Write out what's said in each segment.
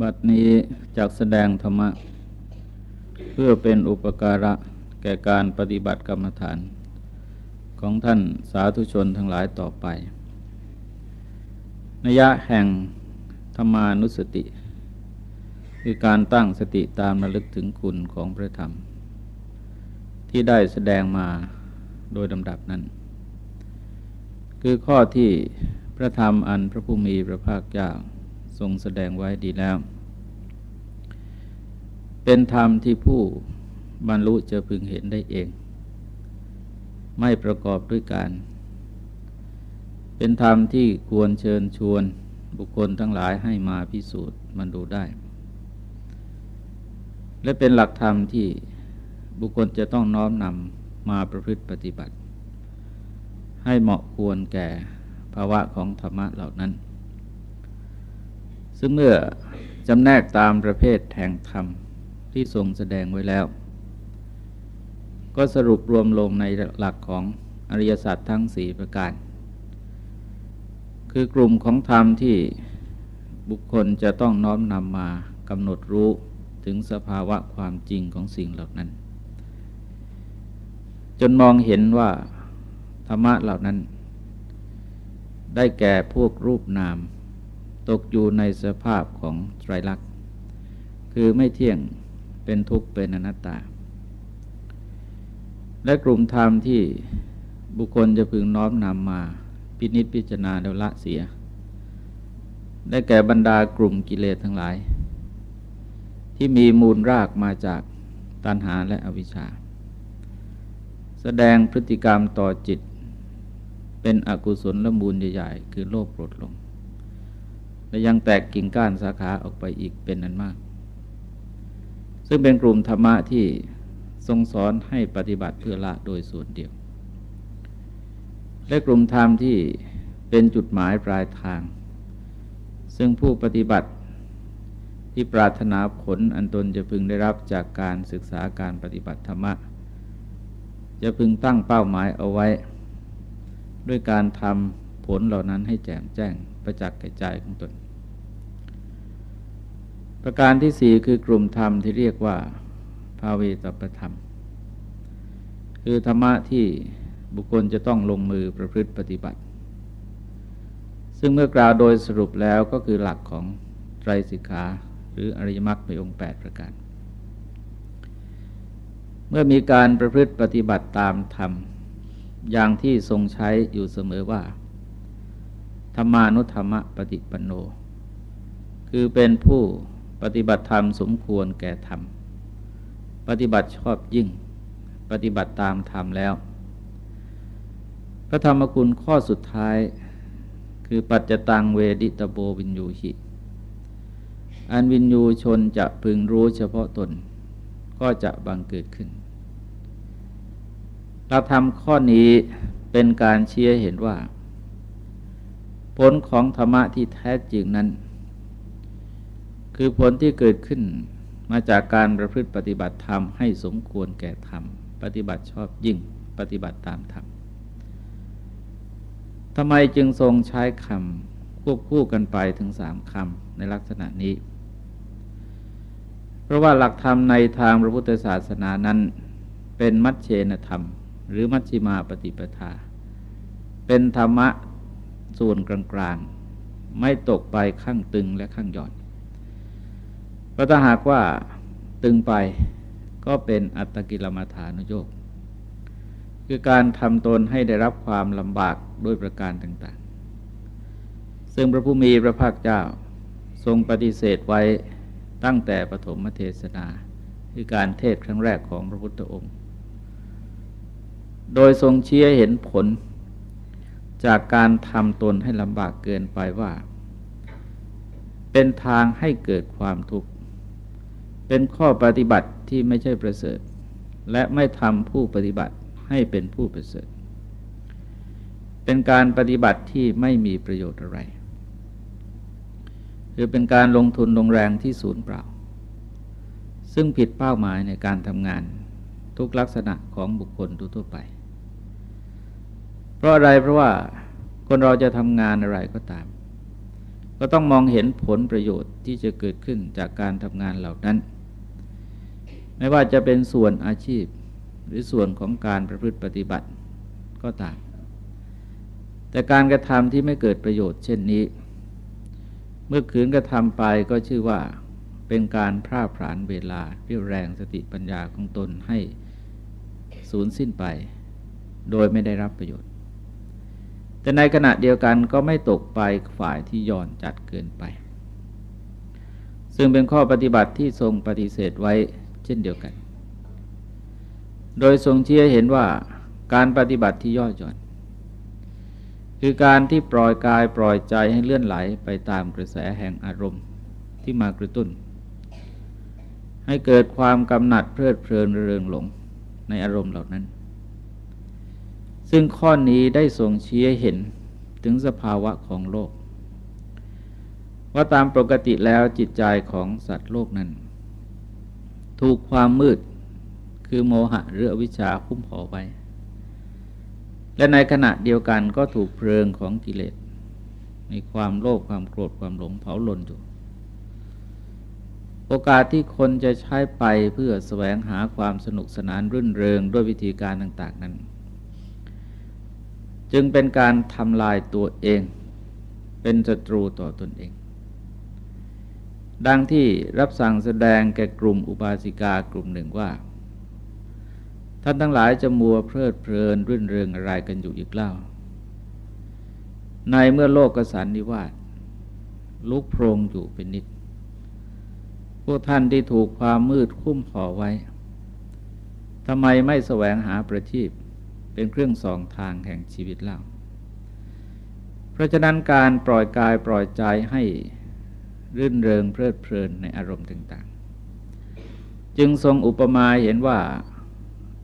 บัดนี้จากแสดงธรรมะ เพื่อเป็นอุปการะแก่การปฏิบัติกรรมฐาน ของท่านสาธุชนทั้งหลายต่อไปนยะแห่งธรรมานุสติ คือการตั้งสติตามระลึกถึงคุณของพระธรรม ที่ได้แสดงมาโดยลำดับนั้น คือข้อที่พระธรรมอันพระผู้มีพระภาคเจ้า ทรงแสดงไว้ดีแล้ว เป็นธรรมที่ผู้บรรลุจะพึงเห็นได้เอง ไม่ประกอบด้วยการ เป็นธรรมที่ควรเชิญชวนบุคคลทั้งหลายให้มาพิสูจน์มันดูได้ และเป็นหลักธรรมที่บุคคลจะต้องน้อมนำมาประพฤติปฏิบัติ ให้เหมาะควรแก่ภาวะของธรรมะเหล่านั้น ซึ่งเมื่อจำแนกตามประเภทแห่งธรรมที่ทรงแสดงไว้แล้ว ก็สรุปรวมลงในหลักของอริยสัจทั้งสี่ประการ คือกลุ่มของธรรมที่บุคคลจะต้องน้อมนำมากำหนดรู้ถึงสภาวะความจริงของสิ่งเหล่านั้น จนมองเห็นว่าธรรมะเหล่านั้น ได้แก่พวกรูปนาม ตกอยู่ในสภาพของไตรลักษณ์ คือไม่เที่ยงเป็นทุกข์เป็นอนัตตา และกลุ่มธรรมที่บุคคลจะพึงน้อมนำมาพินิจพิจารณาเดละเสีย ได้แก่บรรดากลุ่มกิเลสทั้งหลาย ที่มีมูลรากมาจากตัณหาและอวิชชา แสดงพฤติกรรมต่อจิต เป็นอกุศลละมูลใหญ่ๆ คือโลภโกรธลง และยังแตกกิ่งก้านสาขาออกไปอีกเป็นนั้นมาก ซึ่งเป็นกลุ่มธรรมะที่ทรงสอนให้ปฏิบัติเพื่อละโดยส่วนเดียว และกลุ่มธรรมที่เป็นจุดหมายปลายทาง ซึ่งผู้ปฏิบัติที่ปรารถนาผลอันตนจะพึงได้รับจากการศึกษาการปฏิบัติธรรมะ จะพึงตั้งเป้าหมายเอาไว้ ด้วยการทำผลเหล่านั้นให้แจ่มแจ้งประจักษ์แก่ใจของตน ประการที่สี่คือกลุ่มธรรมที่เรียกว่า ภาเวตประธรรม คือธรรมะที่บุคคลจะต้องลงมือประพฤติปฏิบัติ ซึ่งเมื่อกล่าวโดยสรุปแล้วก็คือหลักของไตรสิกขาหรืออริยมรรคในองค์ 8 ประการ เมื่อมีการประพฤติปฏิบัติตามธรรม อย่างที่ทรงใช้อยู่เสมอว่า ธรรมานุธรรมปฏิปันโน คือเป็นผู้ ปฏิบัติธรรมสมควรแก่ธรรม ปฏิบัติชอบยิ่ง ปฏิบัติตามธรรมแล้ว พระธรรมคุณข้อสุดท้าย คือปัจจตังเวดิตโบวินยูหิ อันวินยูชนจะพึงรู้เฉพาะตน ก็จะบังเกิดขึ้นหลักธรรมข้อนี้เป็นการเชี้เห็นว่า ผลของธรรมะที่แท้จริงนั้น คือผลที่เกิดขึ้นมาจากการประพฤติปฏิบัติธรรมให้สมควรแก่ธรรม ปฏิบัติชอบยิ่งปฏิบัติตามธรรมทำไมจึงทรงใช้คำควบคู่กันไปถึงสามคำในลักษณะนี้ เพราะว่าหลักธรรมในทางพระพุทธศาสนานั้น เป็นมัชเชนธรรม หรือมัชชิมาปฏิปทา เป็นธรรมะส่วนกลางๆ ไม่ตกไปข้างตึงและข้างหย่อน เพราะถ้าหากว่าตึงไปก็เป็นอัตกิลมัฐานุโยกคือการทำตนให้ได้รับความลำบากด้วยประการต่าง ๆ ซึ่งพระผู้มีพระภาคเจ้าทรงปฏิเสธไว้ตั้งแต่ปฐมเทศนา คือการเทศครั้งแรกของพระพุทธองค์ โดยทรงเชี้เห็นผลจากการทำตนให้ลำบากเกินไปว่า เป็นทางให้เกิดความทุกข์ เป็นข้อปฏิบัติที่ไม่ใช่ประเสริฐ และไม่ทำผู้ปฏิบัติให้เป็นผู้ประเสริฐ เป็นการปฏิบัติที่ไม่มีประโยชน์อะไรคือเป็นการลงทุนลงแรงที่ศูนย์เปล่า ซึ่งผิดเป้าหมายในการทำงานทุกลักษณะของบุคคลทั่วไป เพราะอะไรเพราะว่าคนเราจะทำงานอะไรก็ตาม ก็ต้องมองเห็นผลประโยชน์ที่จะเกิดขึ้นจากการทำงานเหล่านั้น ไม่ว่าจะเป็นส่วนอาชีพหรือส่วนของการประพฤติปฏิบัติก็ตาม แต่การกระทำที่ไม่เกิดประโยชน์เช่นนี้ เมื่อคืนกระทำไปก็ชื่อว่าเป็นการพร่าพรานเวลาเรียวแรงสติปัญญาของตนให้สูญสิ้นไป โดยไม่ได้รับประโยชน์ แต่ในขณะเดียวกันก็ไม่ตกไปฝ่ายที่ย่อนจัดเกินไป ซึ่งเป็นข้อปฏิบัติที่ทรงปฏิเสธไว้เช่นเดียวกัน โดยทรงเชี่ยเห็นว่าการปฏิบัติที่ย่อหย่อน คือการที่ปล่อยกายปล่อยใจให้เลื่อนไหลไปตามกระแสแห่งอารมณ์ที่มากระตุ้น ให้เกิดความกำหนัดเพลิดเพลินเริงหลงในอารมณ์เหล่านั้น ซึ่งข้อนี้ได้ทรงชี้เห็นถึงสภาวะของโลก ว่าตามปกติแล้วจิตใจของสัตว์โลกนั้น ถูกความมืดคือโมหะหรือวิชชาคุ้มห่อไว้ และในขณะเดียวกันก็ถูกเพลิงของกิเลสในความโลภความโกรธความหลงเผาลนอยู่ โอกาสที่คนจะใช้ไปเพื่อแสวงหาความสนุกสนานรื่นเริงด้วยวิธีการต่าง ๆ นั้น จึงเป็นการทำลายตัวเอง เป็นศัตรูต่อตนเอง ดังที่รับสั่งแสดงแก่กลุ่มอุบาสิกากลุ่มหนึ่งว่า ท่านทั้งหลายจะมัวเพลิดเพลินรื่นเริงอะไรกันอยู่อีกเล่า ในเมื่อโลกกสันนิวาสลุกโพรงอยู่เป็นนิด พวกท่านที่ถูกความมืดคุ้มห่อไว้ทำไมไม่แสวงหาประทีป เป็นเครื่องส่องทางแห่งชีวิตเล่าเพราะฉะนั้นการปล่อยกายปล่อยใจให้รื่นเริงเพลิดเพลินในอารมณ์ต่างๆ จึงทรงอุปมาเห็นว่า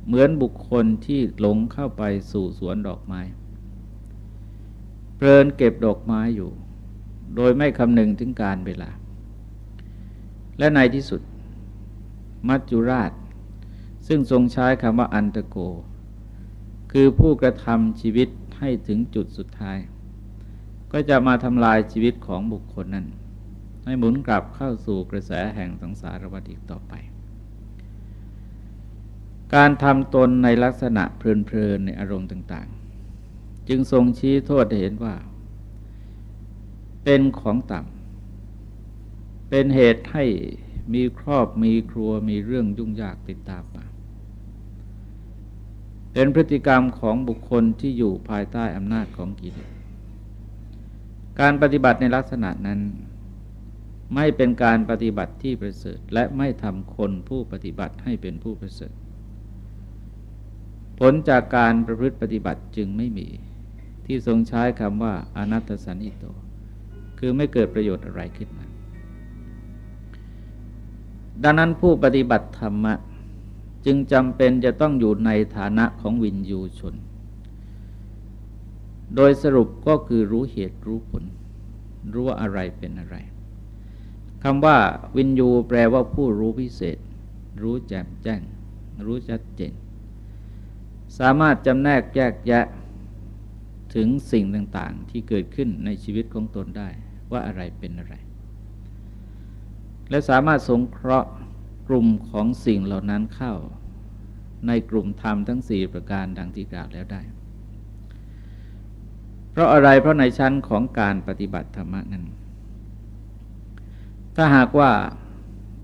เหมือนบุคคลที่หลงเข้าไปสู่สวนดอกไม้ เพลินเก็บดอกไม้อยู่ โดยไม่คำนึงถึงการเวลา และในที่สุด มัจจุราช ซึ่งทรงใช้คำว่าอันตโก คือผู้กระทำชีวิตให้ถึงจุดสุดท้าย ก็จะมาทำลายชีวิตของบุคคลนั้น ให้หมุนกลับเข้าสู่กระแสแห่งสังสารวัฏอีกต่อไป การทำตนในลักษณะเพลินๆในอารมณ์ต่าง ๆ จึงทรงชี้โทษเห็นว่า เป็นของต่ำเป็นเหตุให้มีครอบมีครัวมีเรื่องยุ่งยากติดตามมา เป็นพฤติกรรมของบุคคลที่อยู่ภายใต้อำนาจของกิเลสการปฏิบัติในลักษณะนั้น ไม่เป็นการปฏิบัติที่ประเสริฐ และไม่ทำคนผู้ปฏิบัติให้เป็นผู้ประเสริฐ ผลจากการประพฤติปฏิบัติจึงไม่มี ที่ทรงใช้คำว่าอนัตตสันนิโต คือไม่เกิดประโยชน์อะไรขึ้นมาดังนั้นผู้ปฏิบัติธรรมะ จึงจำเป็นจะต้องอยู่ในฐานะของวินยูชน โดยสรุปก็คือรู้เหตุรู้ผล รู้ว่าอะไรเป็นอะไรคำว่าวินยูแปลว่าผู้รู้พิเศษ รู้แจ่มแจ้ง รู้ชัดเจน สามารถจำแนกแยกแยะถึงสิ่งต่างๆ ที่เกิดขึ้นในชีวิตของตนได้ว่าอะไรเป็นอะไร และสามารถสงเคราะห์กลุ่มของสิ่งเหล่านั้นเข้า ในกลุ่มธรรมทั้งสี่ประการดังที่กล่าวแล้วได้ เพราะอะไรเพราะในชั้นของการปฏิบัติธรรมนั้น ถ้าหากว่า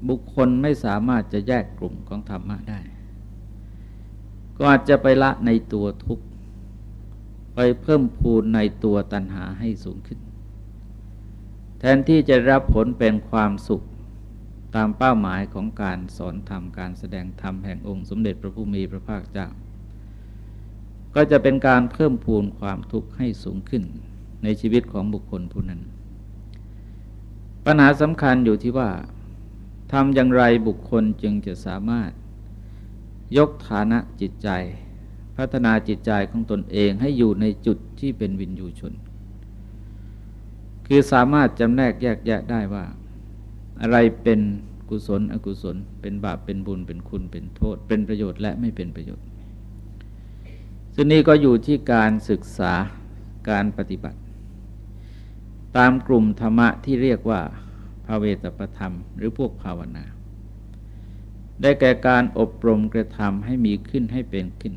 บุคคลไม่สามารถจะแยกกลุ่มของธรรมะได้ ก็อาจจะไปละในตัวทุกข์ไปเพิ่มพูนในตัวตัณหาให้สูงขึ้น แทนที่จะรับผลเป็นความสุข ตามเป้าหมายของการสอนธรรมการแสดงธรรมแห่งองค์สมเด็จพระผู้มีพระภาคเจ้า ก็จะเป็นการเพิ่มพูนความทุกข์ให้สูงขึ้นในชีวิตของบุคคลผู้นั้น ปัญหาสำคัญอยู่ที่ว่าทำอย่างไรบุคคลจึงจะสามารถ ยกฐานะจิตใจ พัฒนาจิตใจของตนเองให้อยู่ในจุดที่เป็นวินยูชน คือสามารถจำแนกแยกแยะได้ว่า อะไรเป็นกุศล อกุศล เป็นบาปเป็นบุญเป็นคุณเป็นโทษ เป็นประโยชน์และไม่เป็นประโยชน์ ซึ่งนี้ก็อยู่ที่การศึกษาการปฏิบัติ ตามกลุ่มธรรมะที่เรียกว่าภาเวตประธรรม หรือพวกภาวนา ได้แก่การอบรมกระทำให้มีขึ้นให้เป็นขึ้น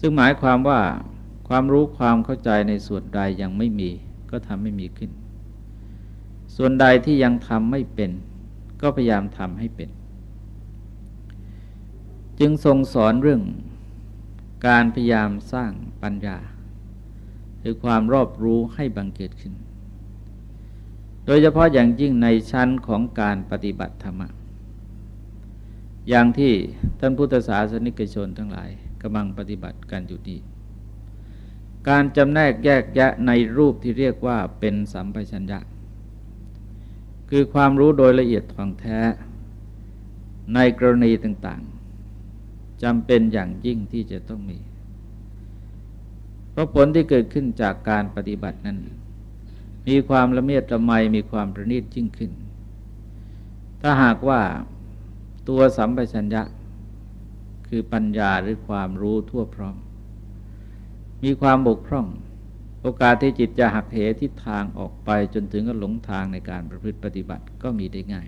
ซึ่งหมายความว่าความรู้ความเข้าใจในส่วนใดยังไม่มีก็ทำให้มีขึ้น ส่วนใดที่ยังทำไม่เป็น ก็พยายามทำให้เป็น จึงทรงสอนเรื่องการพยายามสร้างปัญญาคือความรอบรู้ให้บังเกิดขึ้น โดยเฉพาะอย่างยิ่งในชั้นของการปฏิบัติธรรม อย่างที่ท่านพุทธศาสนิกชนทั้งหลายกำลังปฏิบัติกันอยู่ดีการจำแนกแยกแยะในรูปที่เรียกว่าเป็นสัมปชัญญะ คือความรู้โดยละเอียดท่องแท้ ในกรณีต่างๆจำเป็นอย่างยิ่งที่จะต้องมี เพราะผลที่เกิดขึ้นจากการปฏิบัตินั้น มีความละเมียดละไมมีความประณีตยิ่งขึ้น ถ้าหากว่าตัวสัมปชัญญะ คือปัญญาหรือความรู้ทั่วพร้อม มีความบกพร่อง โอกาสที่จิตจะหักเหทิศทางออกไปจนถึงกับหลงทางในการประพฤติปฏิบัติก็มีได้ง่าย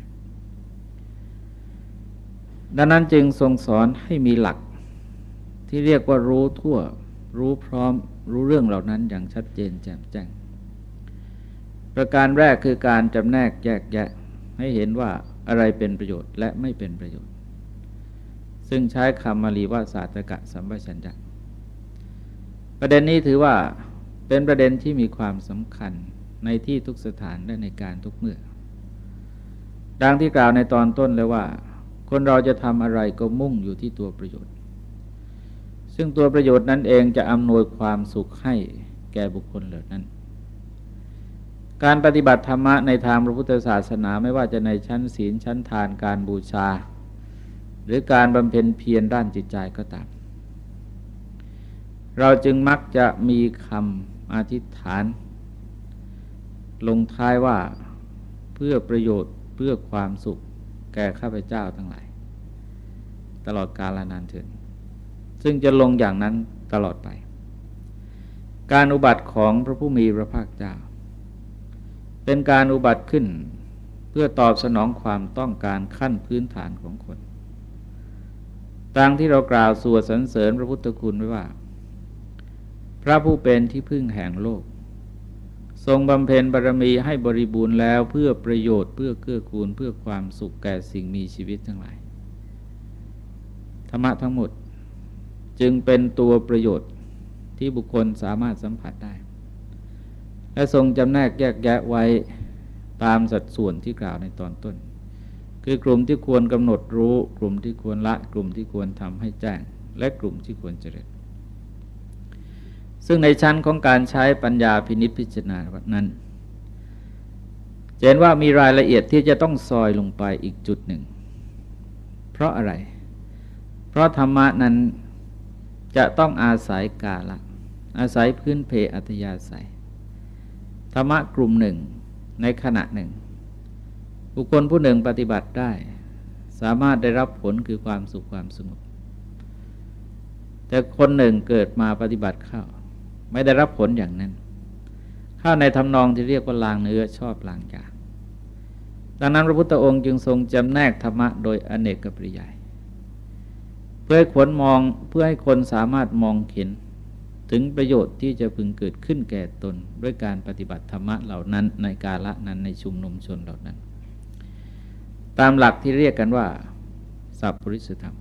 ดังนั้นจึงทรงสอนให้มีหลักที่เรียกว่ารู้ทั่ว รู้พร้อม รู้เรื่องเหล่านั้นอย่างชัดเจนแจ่มแจ้ง ประการแรกคือการจำแนกแยกแยะ ให้เห็นว่าอะไรเป็นประโยชน์และไม่เป็นประโยชน์ ซึ่งใช้คำมาลีว่าศาสตกะสัมปชัญญะประเด็นนี้ถือว่า เป็นประเด็นที่มีความสำคัญในที่ทุกสถานและในการทุกเมื่อ ดังที่กล่าวในตอนต้นเลยว่า คนเราจะทำอะไรก็มุ่งอยู่ที่ตัวประโยชน์ ซึ่งตัวประโยชน์นั้นเองจะอำนวยความสุขให้แก่บุคคลเหล่านั้น การปฏิบัติธรรมะในทางพระพุทธศาสนาไม่ว่าจะในชั้นศีลชั้นทานการบูชา หรือการบำเพ็ญเพียรด้านจิตใจก็ตาม เราจึงมักจะมีคำ อธิษฐาน ลงท้ายว่าเพื่อประโยชน์เพื่อความสุขแก่ข้าพเจ้าทั้งหลาย ตลอดกาลนานเถิดซึ่งจะลงอย่างนั้นตลอดไป การอุบัติของพระผู้มีพระภาคเจ้า เป็นการอุบัติขึ้นเพื่อตอบสนองความต้องการขั้นพื้นฐานของคนดังที่เรากล่าวสวดสรรเสริญพระพุทธคุณไว้ว่า พระผู้เป็นที่พึ่งแห่งโลก ทรงบำเพ็ญบารมีให้บริบูรณ์แล้วเพื่อประโยชน์เพื่อเกื้อกูลเพื่อความสุขแก่สิ่งมีชีวิตทั้งหลาย ธรรมะทั้งหมดจึงเป็นตัวประโยชน์ที่บุคคลสามารถสัมผัสได้ และทรงจำแนกแยกแยะไว้ตามสัดส่วนที่กล่าวในตอนต้น คือกลุ่มที่ควรกำหนดรู้ กลุ่มที่ควรละ กลุ่มที่ควรทำให้แจ้ง และกลุ่มที่ควรเจริญ ซึ่งในชั้นของการใช้ปัญญาพินิจพิจารณานั้นเห็นว่ามีรายละเอียดที่จะต้องซอยลงไปอีกจุดหนึ่ง เพราะอะไร เพราะธรรมะนั้นจะต้องอาศัยกาละ อาศัยพื้นเพอัตยาศัย ธรรมะกลุ่มหนึ่งในขณะหนึ่ง บุคคลผู้หนึ่งปฏิบัติได้ สามารถได้รับผลคือความสุขความสงบแต่คนหนึ่งเกิดมาปฏิบัติเข้า ไม่ได้รับผลอย่างนั้นเข้าในทำนองที่เรียกว่าลางเนื้อชอบลางยาดังนั้นพระพุทธองค์จึงทรงจำแนกธรรมะโดยอเนกกปริยายเพื่อให้คนมองเพื่อให้คนสามารถมองเห็นถึงประโยชน์ที่จะพึงเกิดขึ้นแก่ตน ด้วยการปฏิบัติธรรมะเหล่านั้นในกาละนั้นในชุมนุมชนเหล่านั้น ตามหลักที่เรียกกันว่า สัพปริสธรรม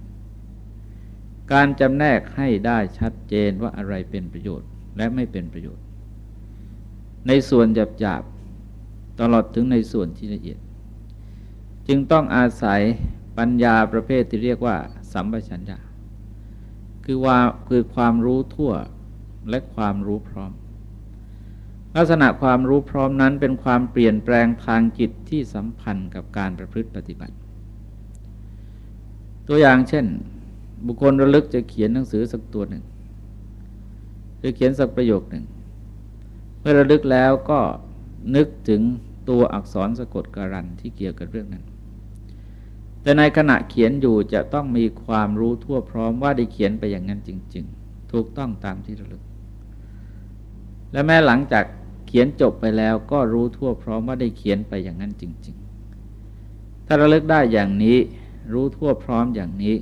การจำแนกให้ได้ชัดเจนว่าอะไรเป็นประโยชน์ และไม่เป็นประโยชน์ ในส่วนหยาบๆตลอดถึงในส่วนที่ละเอียด จึงต้องอาศัยปัญญาประเภทที่เรียกว่า สัมปชัญญะคือว่าคือความรู้ทั่วและความรู้พร้อม ลักษณะความรู้พร้อมนั้นเป็นความเปลี่ยนแปลงทางจิตที่สัมพันธ์กับการประพฤติปฏิบัติ ตัวอย่างเช่น บุคคลระลึกจะเขียนหนังสือสักตัวหนึ่ง หรือเขียนสักประโยคหนึ่ง เมื่อระลึกแล้วก็นึกถึงตัวอักษรสะกดการันที่เกี่ยวกับเรื่องนั้น แต่ในขณะเขียนอยู่จะต้องมีความรู้ทั่วพร้อมว่าได้เขียนไปอย่างนั้นจริง ๆ ถูกต้องตามที่ระลึก และแม้หลังจากเขียนจบไปแล้วก็รู้ทั่วพร้อมว่าได้เขียนไปอย่างนั้นจริง ๆ ถ้าระลึกได้อย่างนี้รู้ทั่วพร้อมอย่างนี้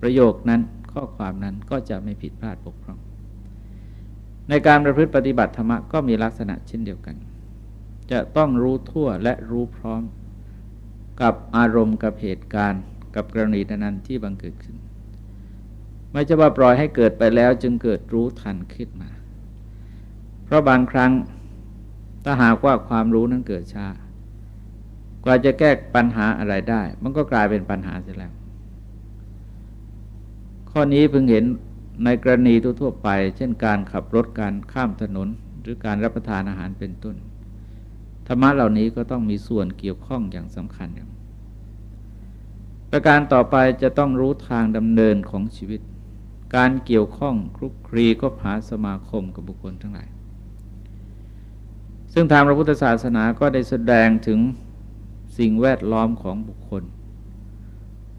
ประโยคนั้นข้อความนั้นก็จะไม่ผิดพลาดบกพร่อง ในการประพฤติปฏิบัติธรรมะก็มีลักษณะเช่นเดียวกัน จะต้องรู้ทั่วและรู้พร้อมกับอารมณ์กับเหตุการณ์กับกรณีนั้นที่บังเกิดขึ้น ไม่จะว่าปล่อยให้เกิดไปแล้วจึงเกิดรู้ทันขึ้นมา เพราะบางครั้งถ้าหากว่าความรู้นั้นเกิดช้ากว่าจะแก้ปัญหาอะไรได้ มันก็กลายเป็นปัญหาเสียแล้ว ข้อนี้เพิ่งเห็น ในกรณีทั่วไป เช่นการขับรถการข้ามถนน หรือการรับประทานอาหารเป็นต้น ธรรมะเหล่านี้ก็ต้องมีส่วนเกี่ยวข้องอย่างสำคัญอย่างประการต่อไปจะต้องรู้ทางดำเนินของชีวิต การเกี่ยวข้องคลุกคลีก็หาสมาคมกับบุคคลทั้งหลาย ซึ่งทางพระพุทธศาสนาก็ได้แสดงถึงสิ่งแวดล้อมของบุคคล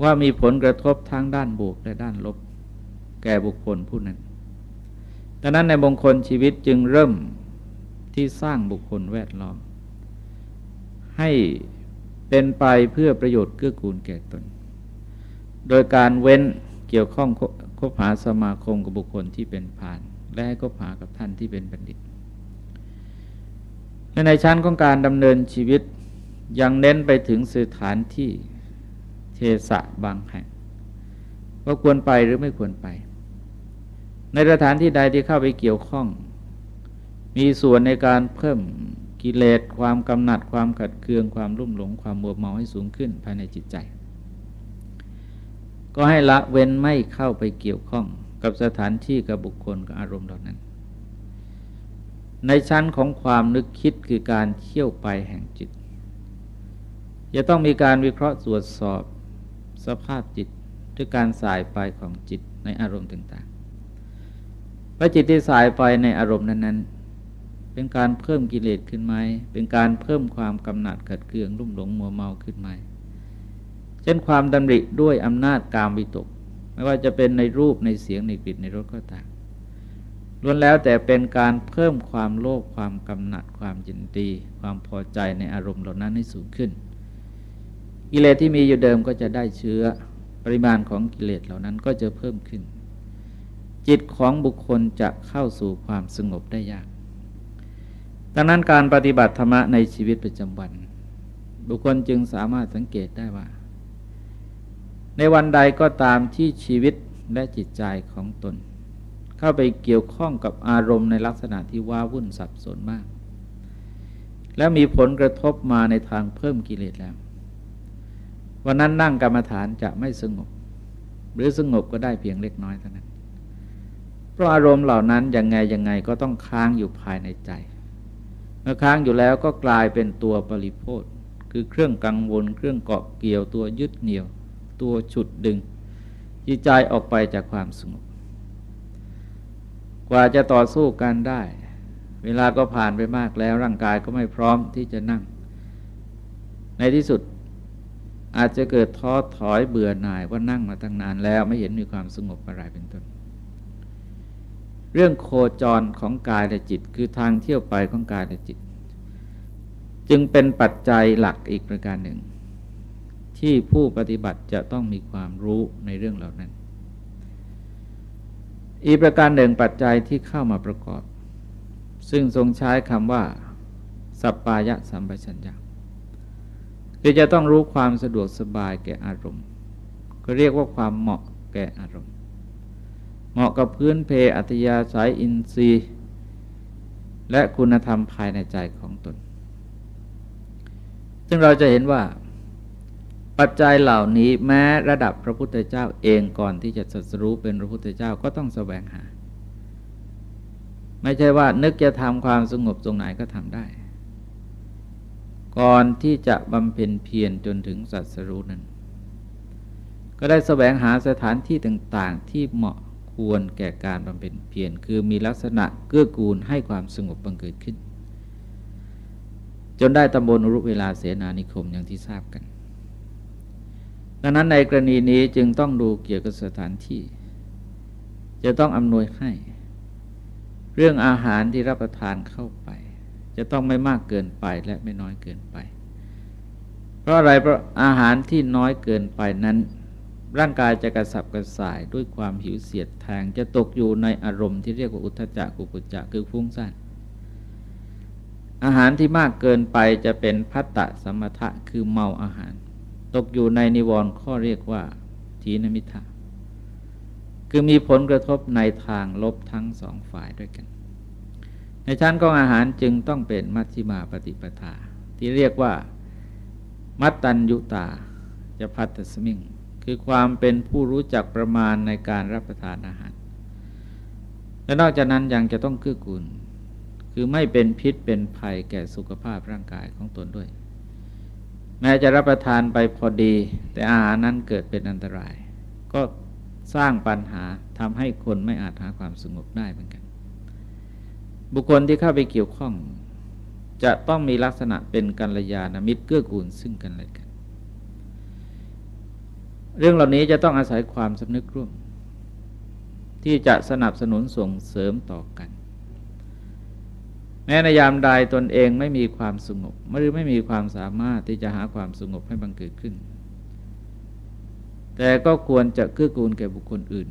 ว่ามีผลกระทบทั้งด้านบวกและด้านลบ แก่บุคคลผู้นั้น ดังนั้นในมงคลชีวิตจึงเริ่มที่สร้างบุคคลแวดล้อม ให้เป็นไปเพื่อประโยชน์เกื้อกูลแก่ตน โดยการเว้นเกี่ยวข้องคบหาสมาคมกับบุคคลที่เป็นผ่าน และให้คบหากับท่านที่เป็นบัณฑิต และในชั้นของการดำเนินชีวิตยังเน้นไปถึงสถานที่เทสะบางแห่ง ว่าควรไปหรือไม่ควรไป ในสถานที่ใดที่เข้าไปเกี่ยวข้อง มีส่วนในการเพิ่มกิเลสความกำหนัดความขัดเคืองความรุ่มหลงความมัวเมาให้สูงขึ้นภายในจิตใจ ก็ให้ละเว้นไม่เข้าไปเกี่ยวข้องกับสถานที่กับบุคคลกับอารมณ์เหล่านั้น ในชั้นของความนึกคิดคือการเที่ยวไปแห่งจิต จะต้องมีการวิเคราะห์ตรวจสอบสภาพจิตด้วยการสายไปของจิตในอารมณ์ต่างๆ พระจิตที่สายไปในอารมณ์นั้นๆ เป็นการเพิ่มกิเลสขึ้นไหม เป็นการเพิ่มความกำหนัดขัดเคืองรุ่มหลงมัวเมาขึ้นไหม เช่นความดำริด้วยอำนาจกามวิตก ไม่ว่าจะเป็นในรูปในเสียงในกลิ่นในรสก็ตามล้วนแล้วแต่เป็นการเพิ่มความโลภความกำหนัดความยินดี ความพอใจในอารมณ์เหล่านั้นให้สูงขึ้น กิเลสที่มีอยู่เดิมก็จะได้เชื้อปริมาณของกิเลสเหล่านั้นก็จะเพิ่มขึ้น จิตของบุคคลจะเข้าสู่ความสงบได้ยาก ดังนั้นการปฏิบัติธรรมะในชีวิตประจำวัน บุคคลจึงสามารถสังเกตได้ว่า ในวันใดก็ตามที่ชีวิตและจิตใจของตน เข้าไปเกี่ยวข้องกับอารมณ์ในลักษณะที่ว้าวุ่นสับสนมาก และมีผลกระทบมาในทางเพิ่มกิเลสแล้ว วันนั้นนั่งกรรมฐานจะไม่สงบ หรือสงบก็ได้เพียงเล็กน้อยเท่านั้น เพราะอารมณ์เหล่านั้นยังไงยังไงก็ต้องค้างอยู่ภายในใจ เมื่อค้างอยู่แล้วก็กลายเป็นตัวปริโพธคือเครื่องกังวล เครื่องเกาะเกี่ยวตัวยึดเหนี่ยว ตัวฉุดดึงจิตใจออกไปจากความสงบกว่าจะต่อสู้กันได้ เวลาก็ผ่านไปมากแล้วร่างกายก็ไม่พร้อมที่จะนั่ง ในที่สุดอาจจะเกิดท้อถอยเบื่อหน่ายว่านั่งมาตั้งนานแล้วไม่เห็นมีความสงบอะไรเป็นต้น เรื่องโคจรของกายและจิต คือทางเที่ยวไปของกายและจิต จึงเป็นปัจจัยหลักอีกประการหนึ่ง ที่ผู้ปฏิบัติจะต้องมีความรู้ในเรื่องเหล่านั้น อีกประการหนึ่งปัจจัยที่เข้ามาประกอบ ซึ่งทรงใช้คำว่า สัปปายะสัมปชัญญะคือจะต้องรู้ความสะดวกสบายแก่อารมณ์ ก็เรียกว่าความเหมาะแก่อารมณ์ เหมาะกับพื้นเพอัตยาสายอินทรีย์ และคุณธรรมภายในใจของตน ซึ่งเราจะเห็นว่า ปัจจัยเหล่านี้แม้ระดับพระพุทธเจ้าเองก่อนที่จะสัสรู้เป็นพระพุทธเจ้าก็ต้องแสวงหา ไม่ใช่ว่านึกจะทำความสงบตรงไหนก็ทำได้ ก่อนที่จะบำเพ็ญเพียรจนถึงสัตสรู้นั้นก็ได้แสวงหาสถานที่ต่าง ๆ ที่เหมาะ ควรแก่การบำเพ็ญเพียรคือมีลักษณะเกื้อกูลให้ความสงบบังเกิดขึ้น จนได้ตำบลรุเวลาเสนานิคมอย่างที่ทราบกัน ดังนั้นในกรณีนี้จึงต้องดูเกี่ยวกับสถานที่ จะต้องอำนวยให้ เรื่องอาหารที่รับประทานเข้าไป จะต้องไม่มากเกินไปและไม่น้อยเกินไป เพราะอะไรเพราะอาหารที่น้อยเกินไปนั้น ร่างกายจะกระสับกระส่ายด้วยความหิวเสียดแทงจะตกอยู่ในอารมณ์ที่เรียกว่าอุทจักกุกุจักคือฟุ้งซ่านอาหารที่มากเกินไปจะเป็นพัตตะสมถะคือเมาอาหาร ตกอยู่ในนิวรณ์ข้อเรียกว่าทีนมิทะคือมีผลกระทบในทางลบทั้งสองฝ่ายด้วยกัน ในชั้นของอาหารจึงต้องเป็นมัชฌิมาปฏิปทา ที่เรียกว่า มัตตัญยุตาจะพัตสมิง คือความเป็นผู้รู้จักประมาณในการรับประทานอาหาร และนอกจากนั้นยังจะต้องเกื้อกูล คือไม่เป็นพิษเป็นภัยแก่สุขภาพร่างกายของตนด้วย แม้จะรับประทานไปพอดี แต่อาหารนั้นเกิดเป็นอันตราย ก็สร้างปัญหาทำให้คนไม่อาจหาความสงบได้เหมือนกัน บุคคลที่เข้าไปเกี่ยวข้อง จะต้องมีลักษณะเป็นกัลยาณมิตรเกื้อกูลซึ่งกันและกัน เรื่องเหล่านี้จะต้องอาศัยความสำนึกร่วม ที่จะสนับสนุนส่งเสริมต่อกัน แม้ในยามใดตนเองไม่มีความสงบหรือไม่มีความสามารถที่จะหาความสงบให้บังเกิดขึ้น แต่ก็ควรจะเกื้อกูลแก่บุคคลอื่น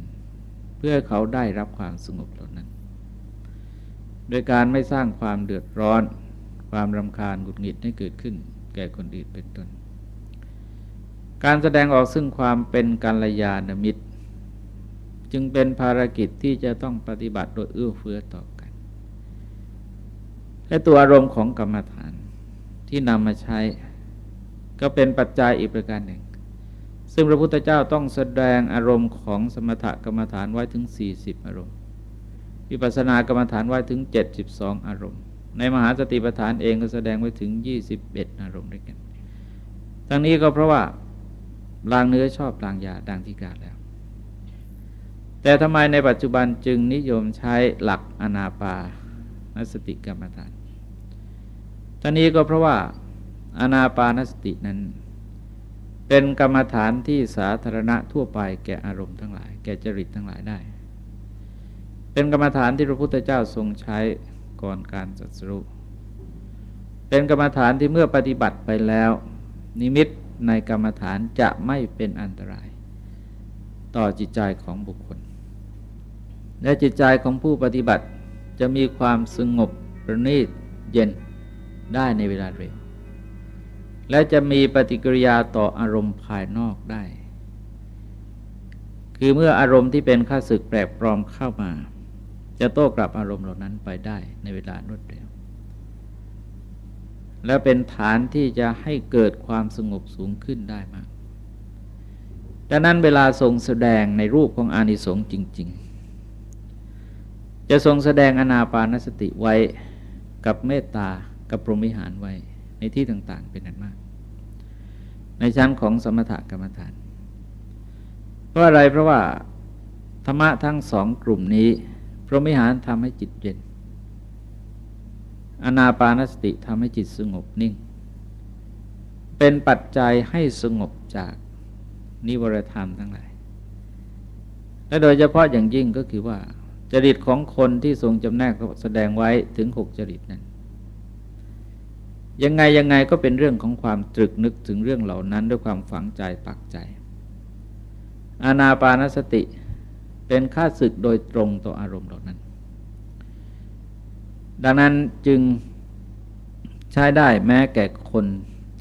เพื่อเขาได้รับความสงบเหล่านั้น โดยการไม่สร้างความเดือดร้อน ความรำคาญหงุดหงิดให้เกิดขึ้น แก่คนอื่นเป็นต้น การแสดงออกซึ่งความเป็นกัลยาณมิตร จึงเป็นภารกิจที่จะต้องปฏิบัติโดยเอื้อเฟื้อต่อกัน และตัวอารมณ์ของกรรมฐานที่นำมาใช้ ก็เป็นปัจจัยอีกประการหนึ่ง ซึ่งพระพุทธเจ้าต้องแสดงอารมณ์ของสมถกรรมฐานไว้ถึง 40 อารมณ์วิปัสสนากรรมฐานไว้ถึง 72 อารมณ์ ในมหาสติปัฏฐานเองก็แสดงไว้ถึง 21 อารมณ์ด้วยกัน ทั้งนี้ก็เพราะว่า ลางเนื้อชอบลางยาดังที่กล่าวแล้ว แต่ทำไมในปัจจุบันจึงนิยมใช้หลักอนาปานสติกรรมฐานทั้งนี้ก็เพราะว่าอนาปานสตินั้น เป็นกรรมฐานที่สาธารณะทั่วไปแก่อารมณ์ทั้งหลาย แก่จริตทั้งหลายได้ เป็นกรรมฐานที่พระพุทธเจ้าทรงใช้ก่อนการจัดสรุเป็นกรรมฐานที่เมื่อปฏิบัติไปแล้ว นิมิต ในกรรมฐานจะไม่เป็นอันตราย ต่อจิตใจของบุคคล และจิตใจของผู้ปฏิบัติจะมีความสงบประณีตเย็นได้ในเวลาเร็ว และจะมีปฏิกิริยาต่ออารมณ์ภายนอกได้ คือเมื่ออารมณ์ที่เป็นข้าศึกแปลกปลอมเข้ามา จะโต้กลับอารมณ์เหล่านั้นไปได้ในเวลารวดเร็ว และเป็นฐานที่จะให้เกิดความสงบสูงขึ้นได้มากดังนั้นเวลาทรงแสดงในรูปของอานิสงส์จริง ๆ จะทรงแสดงอนาปานสติไว้กับเมตตากับพรหมิหารไว้ในที่ต่างๆเป็นอันมาก ในชั้นของสมถกรรมฐาน เพราะอะไรเพราะว่าธรรมะทั้งสองกลุ่มนี้ พรหมิหารทำให้จิตเย็น อนาปานสติทำให้จิตสงบนิ่ง เป็นปัจจัยให้สงบจากนิวรธรรมทั้งหลาย และโดยเฉพาะอย่างยิ่งก็คือว่า จริตของคนที่ทรงจำแนกแสดงไว้ถึงหกจริตนั้น ยังไงยังไงก็เป็นเรื่องของความตรึกนึกถึงเรื่องเหล่านั้น ด้วยความฝังใจปักใจ อานาปานสติเป็นค่าศึกโดยตรงต่ออารมณ์เหล่านั้น ดังนั้นจึงใช้ได้แม้แก่คน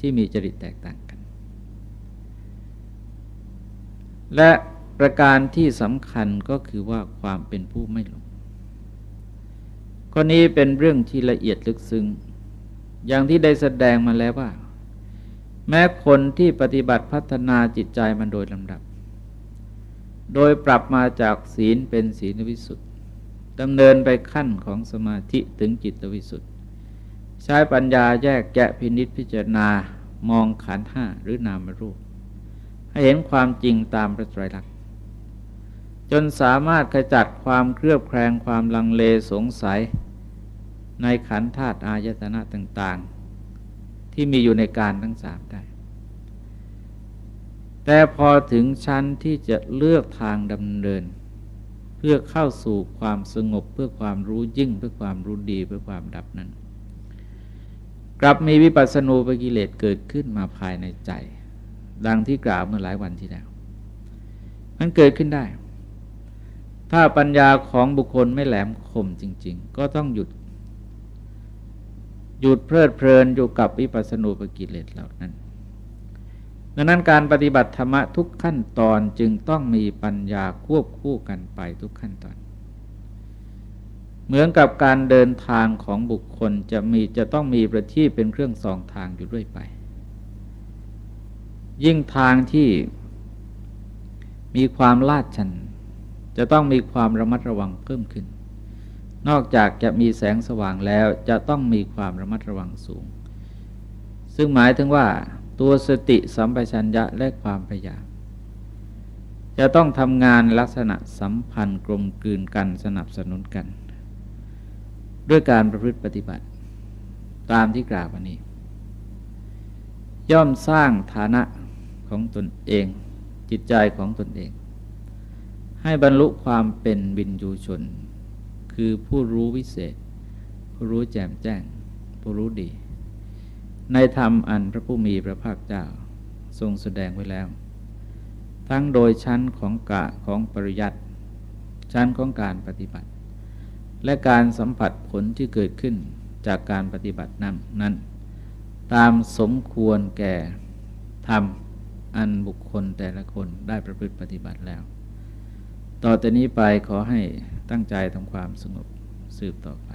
ที่มีจริตแตกต่างกัน และประการที่สำคัญก็คือว่าความเป็นผู้ไม่หลงข้อนี้เป็นเรื่องที่ละเอียดลึกซึ้งอย่างที่ได้แสดงมาแล้วว่า แม้คนที่ปฏิบัติพัฒนาจิตใจมันโดยลำดับ โดยปรับมาจากศีลเป็นศีลวิสุทธิ ดำเนินไปขั้นของสมาธิถึงจิตวิสุทธิ์ใช้ปัญญาแยกแยะพินิษพิจารณามองขันห้าหรือนามรูป ให้เห็นความจริงตามพระไตรลักษณ์จนสามารถขจัดความเครือบแคลงความลังเลสงสัย ในขันธาตุอายตนะต่าง ๆ ที่มีอยู่ในการทั้งสามได้ แต่พอถึงชั้นที่จะเลือกทางดำเนิน พื่อเข้าสู่ความสงบเพื่อความรู้ยิ่งเพื่อความรู้ดีเพื่อความดับนั้น กลับมีวิปัสสนูปกิเลสเกิดขึ้นมาภายในใจ ดังที่กล่าวเมื่อหลายวันที่แล้วมันเกิดขึ้นได้ ถ้าปัญญาของบุคคลไม่แหลมคมจริง ๆ ก็ต้องหยุด หยุดเพลิดเพลินอยู่กับวิปัสสนูปกิเลสเหล่านั้น ดังนั้นการปฏิบัติธรรมะทุกขั้นตอนจึงต้องมีปัญญาควบคู่กันไปทุกขั้นตอน เหมือนกับการเดินทางของบุคคลจะมีจะต้องมีประทีปเป็นเครื่องส่องทางอยู่ด้วยไป ยิ่งทางที่มีความลาดชัน จะต้องมีความระมัดระวังเพิ่มขึ้น นอกจากจะมีแสงสว่างแล้วจะต้องมีความระมัดระวังสูง ซึ่งหมายถึงว่า ตัวสติสัมปชัญญะและความพยายามจะต้องทำงานลักษณะสัมพันธ์กลมกลืนกันสนับสนุนกัน ด้วยการประพฤติปฏิบัติ ตามที่กล่าววันนี้ ย่อมสร้างฐานะของตนเอง จิตใจของตนเอง ให้บรรลุความเป็นวินยูชน คือผู้รู้วิเศษ ผู้รู้แจ่มแจ้ง ผู้รู้ดี ในธรรมอันพระผู้มีพระภาคเจ้าทรงแสดงไว้แล้ว ทั้งโดยชั้นของกะของปริยัติชั้นของการปฏิบัติ และการสัมผัสผลที่เกิดขึ้นจากการปฏิบัตินั้นนั้น ตามสมควรแก่ธรรมอันบุคคลแต่ละคนได้ประพฤติปฏิบัติแล้ว ต่อแต่นี้ไปขอให้ตั้งใจทำความสงบสืบต่อไป